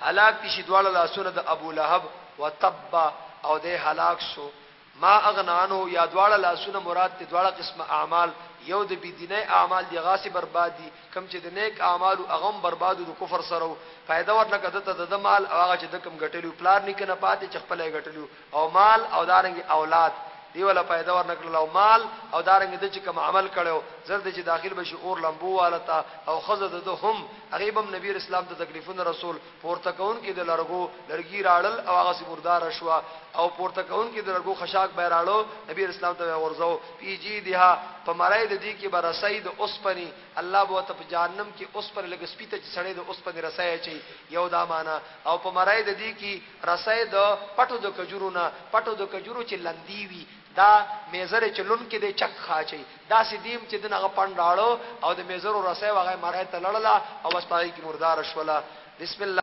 هلاک دي شي دواړه لاسونه د ابو لهب وتب او دی هلاک سو ما اغنا عنه یا دواړه لاسونه مراد ته دواړه قسمه اعمال یو د بيدینه اعمال دی غاسي برباد دي کم چې د نیک اعمالو اغم بربادو د کفر سره پیدا ورنکه دته د مال هغه چې د کم غټلو پلار نکنه پاتې چې خپل غټلو او مال او دارنګ اولاد دی ولا پیدا ور نکړل او مال او دارنګ د چې کوم عمل کړو زر د چې داخل بشي اور لمبو والتا او خزه د هم غیب هم نبی اسلام ته تکلیفونه رسول پورته کون کې د لرګو لرګي راړل او هغه سي مردار شو او پورته کون کې د لرګو خشاک بیراړو نبی اسلام ته ورځو پی جی دیها په مړای د دې کې به رسای د اوسپنی الله بو ته په جهنم کې اوسپنه لګ سپیته چې سړې د اوسپنه رسای چي یو دا معنا او په مړای د دې کې رسۍ د پټو د کجورو نه پټو د کجورو چې لندې وي دا مېزرې چې لونکې دی چک ښه اچوي داسې دې هم چې دنه هغه پنډ راړه او د مېزرو رسۍ وه هغه یې مرۍ ته لړله او بس په هغې کې مرداره شوله بسم الله.